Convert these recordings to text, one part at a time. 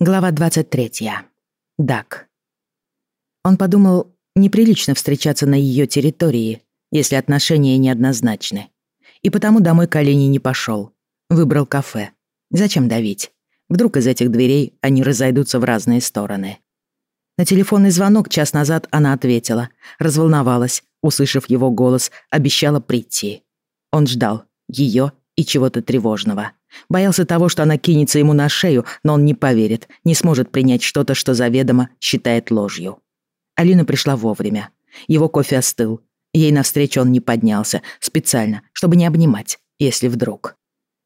Глава 23. Дак. Он подумал, неприлично встречаться на ее территории, если отношения неоднозначны. И потому домой к Олене не пошел. Выбрал кафе. Зачем давить? Вдруг из этих дверей они разойдутся в разные стороны. На телефонный звонок час назад она ответила, разволновалась, услышав его голос, обещала прийти. Он ждал ее и чего-то тревожного. Боялся того, что она кинется ему на шею, но он не поверит, не сможет принять что-то, что заведомо считает ложью. Алина пришла вовремя. Его кофе остыл. Ей навстречу он не поднялся, специально, чтобы не обнимать, если вдруг.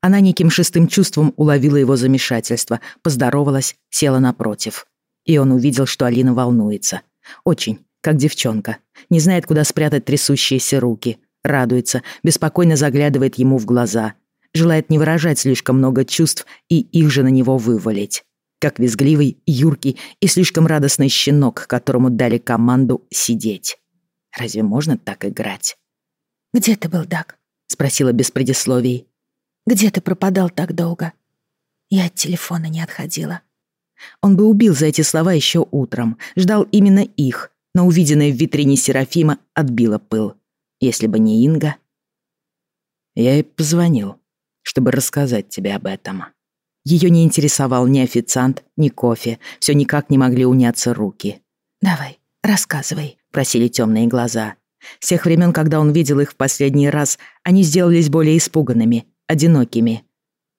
Она неким шестым чувством уловила его замешательство, поздоровалась, села напротив. И он увидел, что Алина волнуется. Очень, как девчонка. Не знает, куда спрятать трясущиеся руки. Радуется, беспокойно заглядывает ему в глаза — желает не выражать слишком много чувств и их же на него вывалить. Как визгливый, юркий и слишком радостный щенок, которому дали команду сидеть. Разве можно так играть? «Где ты был, Дак?» — спросила без предисловий. «Где ты пропадал так долго?» Я от телефона не отходила. Он бы убил за эти слова еще утром, ждал именно их, но увиденное в витрине Серафима отбило пыл. Если бы не Инга... Я ей позвонил чтобы рассказать тебе об этом. Ее не интересовал ни официант, ни кофе, все никак не могли уняться руки. «Давай, рассказывай», — просили темные глаза. С тех времен, когда он видел их в последний раз, они сделались более испуганными, одинокими.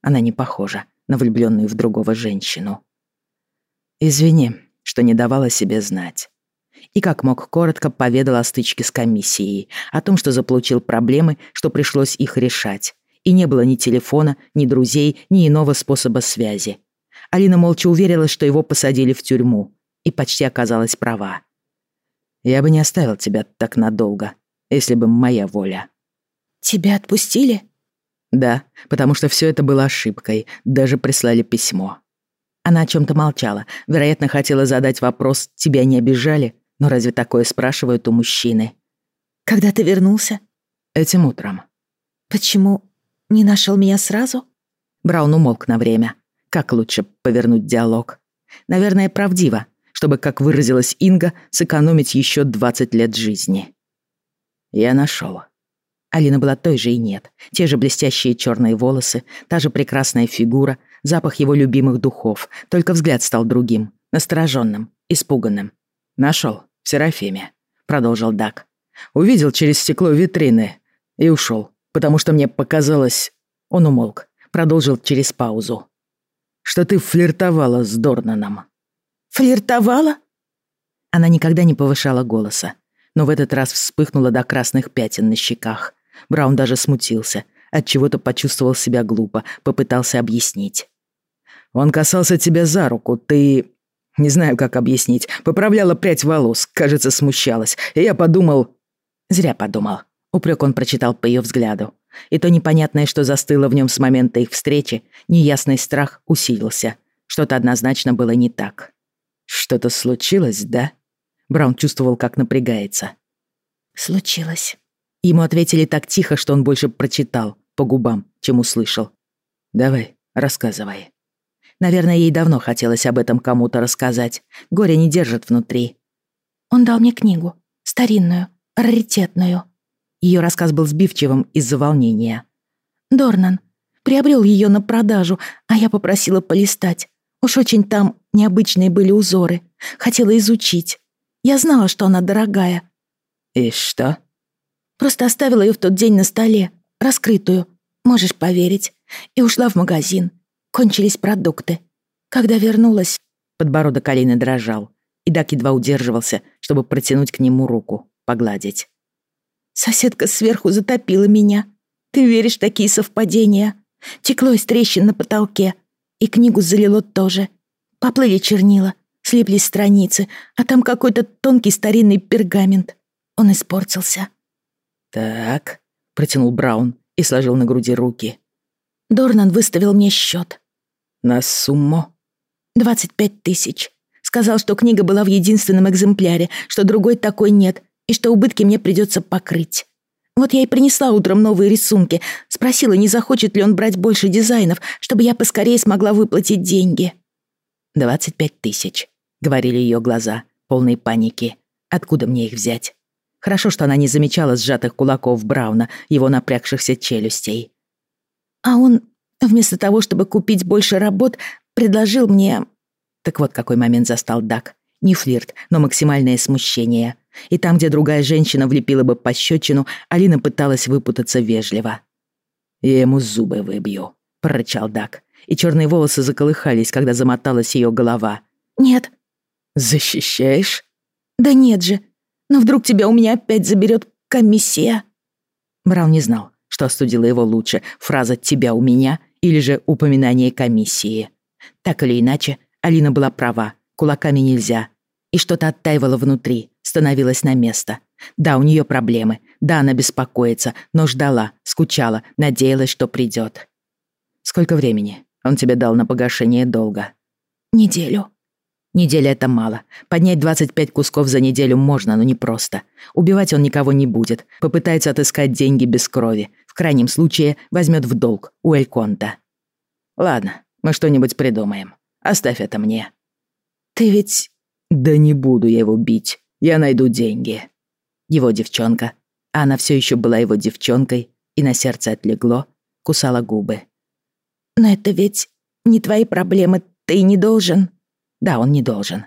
Она не похожа на влюбленную в другого женщину. «Извини, что не давала себе знать». И как мог коротко поведал о стычке с комиссией, о том, что заполучил проблемы, что пришлось их решать и не было ни телефона, ни друзей, ни иного способа связи. Алина молча уверилась, что его посадили в тюрьму, и почти оказалась права. «Я бы не оставил тебя так надолго, если бы моя воля». «Тебя отпустили?» «Да, потому что все это было ошибкой, даже прислали письмо». Она о чем-то молчала, вероятно, хотела задать вопрос «тебя не обижали?», но разве такое спрашивают у мужчины? «Когда ты вернулся?» «Этим утром». «Почему не нашел меня сразу? Браун умолк на время. Как лучше повернуть диалог? Наверное, правдиво, чтобы, как выразилась Инга, сэкономить еще 20 лет жизни. Я нашел. Алина была той же и нет. Те же блестящие черные волосы, та же прекрасная фигура, запах его любимых духов. Только взгляд стал другим, настороженным, испуганным. Нашел в Серафиме, продолжил Дак. Увидел через стекло витрины и ушел потому что мне показалось...» Он умолк, продолжил через паузу. «Что ты флиртовала с Дорнаном». «Флиртовала?» Она никогда не повышала голоса, но в этот раз вспыхнула до красных пятен на щеках. Браун даже смутился, от чего то почувствовал себя глупо, попытался объяснить. «Он касался тебя за руку, ты...» Не знаю, как объяснить. Поправляла прядь волос, кажется, смущалась. И я подумал... Зря подумал. Упрек он прочитал по ее взгляду. И то непонятное, что застыло в нем с момента их встречи, неясный страх усилился. Что-то однозначно было не так. «Что-то случилось, да?» Браун чувствовал, как напрягается. «Случилось». Ему ответили так тихо, что он больше прочитал по губам, чем услышал. «Давай, рассказывай». Наверное, ей давно хотелось об этом кому-то рассказать. Горе не держит внутри. «Он дал мне книгу. Старинную, раритетную. Ее рассказ был сбивчивым из-за волнения. «Дорнан приобрел ее на продажу, а я попросила полистать. Уж очень там необычные были узоры. Хотела изучить. Я знала, что она дорогая». «И что?» «Просто оставила ее в тот день на столе, раскрытую, можешь поверить, и ушла в магазин. Кончились продукты. Когда вернулась...» Подбородок Алины дрожал, и Дак едва удерживался, чтобы протянуть к нему руку, погладить. Соседка сверху затопила меня. Ты веришь в такие совпадения? Текло из трещин на потолке. И книгу залило тоже. Поплыли чернила, слиплись страницы, а там какой-то тонкий старинный пергамент. Он испортился. «Так», — протянул Браун и сложил на груди руки. Дорнан выставил мне счет. «На сумму?» «Двадцать пять тысяч. Сказал, что книга была в единственном экземпляре, что другой такой нет, и что убытки мне придется покрыть. Вот я и принесла утром новые рисунки, спросила, не захочет ли он брать больше дизайнов, чтобы я поскорее смогла выплатить деньги. «Двадцать пять тысяч», — говорили ее глаза, полные паники. «Откуда мне их взять?» Хорошо, что она не замечала сжатых кулаков Брауна, его напрягшихся челюстей. «А он, вместо того, чтобы купить больше работ, предложил мне...» Так вот, какой момент застал Дак. Не флирт, но максимальное смущение. И там, где другая женщина влепила бы пощечину, Алина пыталась выпутаться вежливо. «Я ему зубы выбью», — прорычал Дак. И черные волосы заколыхались, когда замоталась ее голова. «Нет». «Защищаешь?» «Да нет же. Но вдруг тебя у меня опять заберет комиссия?» Браун не знал, что остудило его лучше, фраза «тебя у меня» или же упоминание комиссии. Так или иначе, Алина была права, кулаками нельзя. И что-то оттаивало внутри, становилось на место. Да, у нее проблемы, да, она беспокоится, но ждала, скучала, надеялась, что придет. «Сколько времени он тебе дал на погашение долга?» «Неделю», Неделя — это мало. Поднять 25 кусков за неделю можно, но не просто. Убивать он никого не будет. Попытается отыскать деньги без крови. В крайнем случае возьмет в долг у Эльконта. Ладно, мы что-нибудь придумаем. Оставь это мне. Ты ведь... Да не буду я его бить. Я найду деньги. Его девчонка. А она все еще была его девчонкой, и на сердце отлегло, кусала губы. Но это ведь не твои проблемы, ты не должен. Да, он не должен.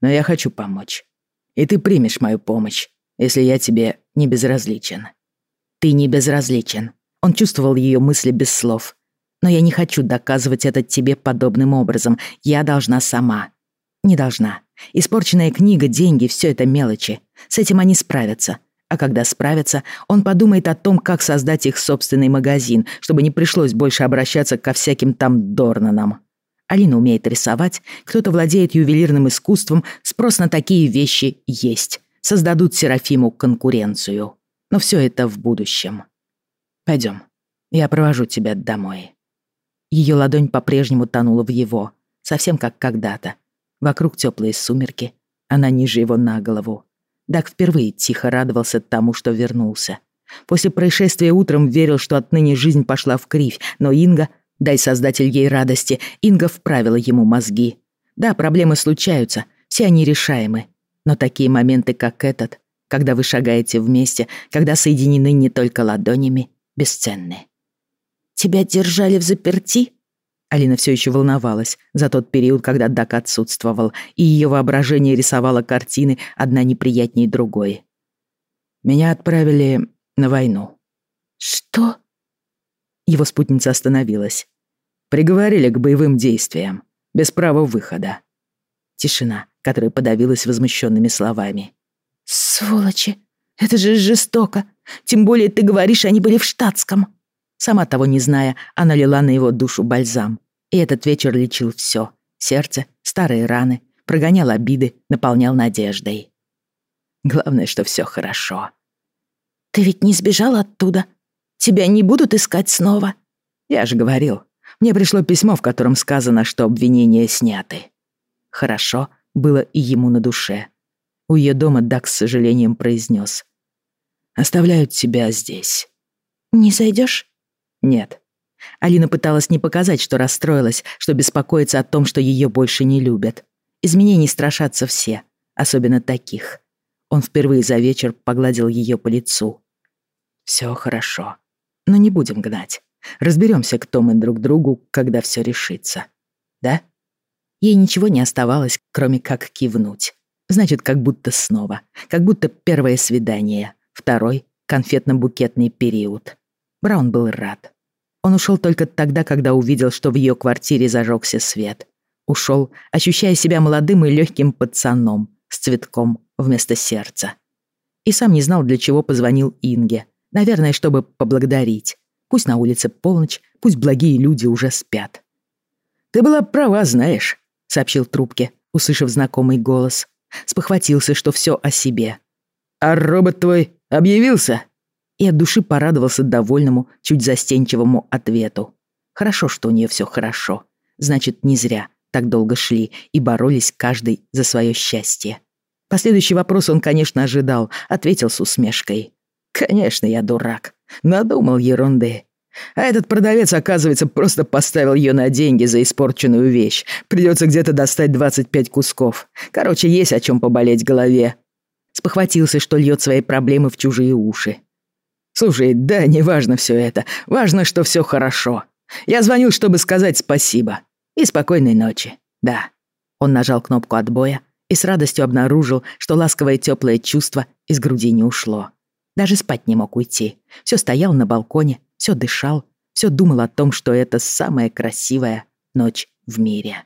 Но я хочу помочь. И ты примешь мою помощь, если я тебе не безразличен. Ты не безразличен. Он чувствовал ее мысли без слов. Но я не хочу доказывать это тебе подобным образом. Я должна сама. Не должна. Испорченная книга, деньги — все это мелочи. С этим они справятся. А когда справятся, он подумает о том, как создать их собственный магазин, чтобы не пришлось больше обращаться ко всяким там Дорнанам. Алина умеет рисовать, кто-то владеет ювелирным искусством, спрос на такие вещи есть. Создадут Серафиму конкуренцию. Но все это в будущем. Пойдем, я провожу тебя домой. Ее ладонь по-прежнему тонула в его, совсем как когда-то. Вокруг теплые сумерки, она ниже его на голову. Дак впервые тихо радовался тому, что вернулся. После происшествия утром верил, что отныне жизнь пошла в кривь, но Инга Дай создатель ей радости, Инга вправила ему мозги. Да, проблемы случаются, все они решаемы. Но такие моменты, как этот, когда вы шагаете вместе, когда соединены не только ладонями, бесценны. «Тебя держали в заперти?» Алина все еще волновалась за тот период, когда Дак отсутствовал, и ее воображение рисовало картины, одна неприятнее другой. «Меня отправили на войну». «Что?» Его спутница остановилась. Приговорили к боевым действиям, без права выхода. Тишина, которая подавилась возмущенными словами. «Сволочи! Это же жестоко! Тем более ты говоришь, они были в штатском!» Сама того не зная, она лила на его душу бальзам. И этот вечер лечил все: Сердце, старые раны, прогонял обиды, наполнял надеждой. Главное, что все хорошо. «Ты ведь не сбежал оттуда? Тебя не будут искать снова?» «Я же говорил, мне пришло письмо, в котором сказано, что обвинения сняты. Хорошо было и ему на душе. У ее дома Дак с сожалением произнес. «Оставляют тебя здесь». «Не зайдешь? «Нет». Алина пыталась не показать, что расстроилась, что беспокоится о том, что ее больше не любят. Изменений страшатся все, особенно таких. Он впервые за вечер погладил ее по лицу. «Все хорошо, но не будем гнать. Разберемся, кто мы друг другу, когда все решится. Да? Ей ничего не оставалось, кроме как кивнуть. Значит, как будто снова. Как будто первое свидание. Второй — конфетно-букетный период. Браун был рад. Он ушел только тогда, когда увидел, что в ее квартире зажегся свет. Ушел, ощущая себя молодым и легким пацаном, с цветком вместо сердца. И сам не знал, для чего позвонил Инге. Наверное, чтобы поблагодарить. Пусть на улице полночь, пусть благие люди уже спят. «Ты была права, знаешь», — сообщил трубке, услышав знакомый голос. Спохватился, что все о себе. «А робот твой объявился?» И от души порадовался довольному, чуть застенчивому ответу. Хорошо, что у нее все хорошо. Значит, не зря так долго шли и боролись каждый за свое счастье. Последующий вопрос он, конечно, ожидал, ответил с усмешкой. «Конечно, я дурак. Надумал ерунды. А этот продавец, оказывается, просто поставил ее на деньги за испорченную вещь. Придется где-то достать 25 кусков. Короче, есть о чем поболеть голове. Спохватился, что льет свои проблемы в чужие уши. Слушай, да, не важно все это. Важно, что все хорошо. Я звонил, чтобы сказать спасибо. И спокойной ночи. Да. Он нажал кнопку отбоя и с радостью обнаружил, что ласковое теплое чувство из груди не ушло. Даже спать не мог уйти. Все стоял на балконе, все дышал, все думал о том, что это самая красивая ночь в мире.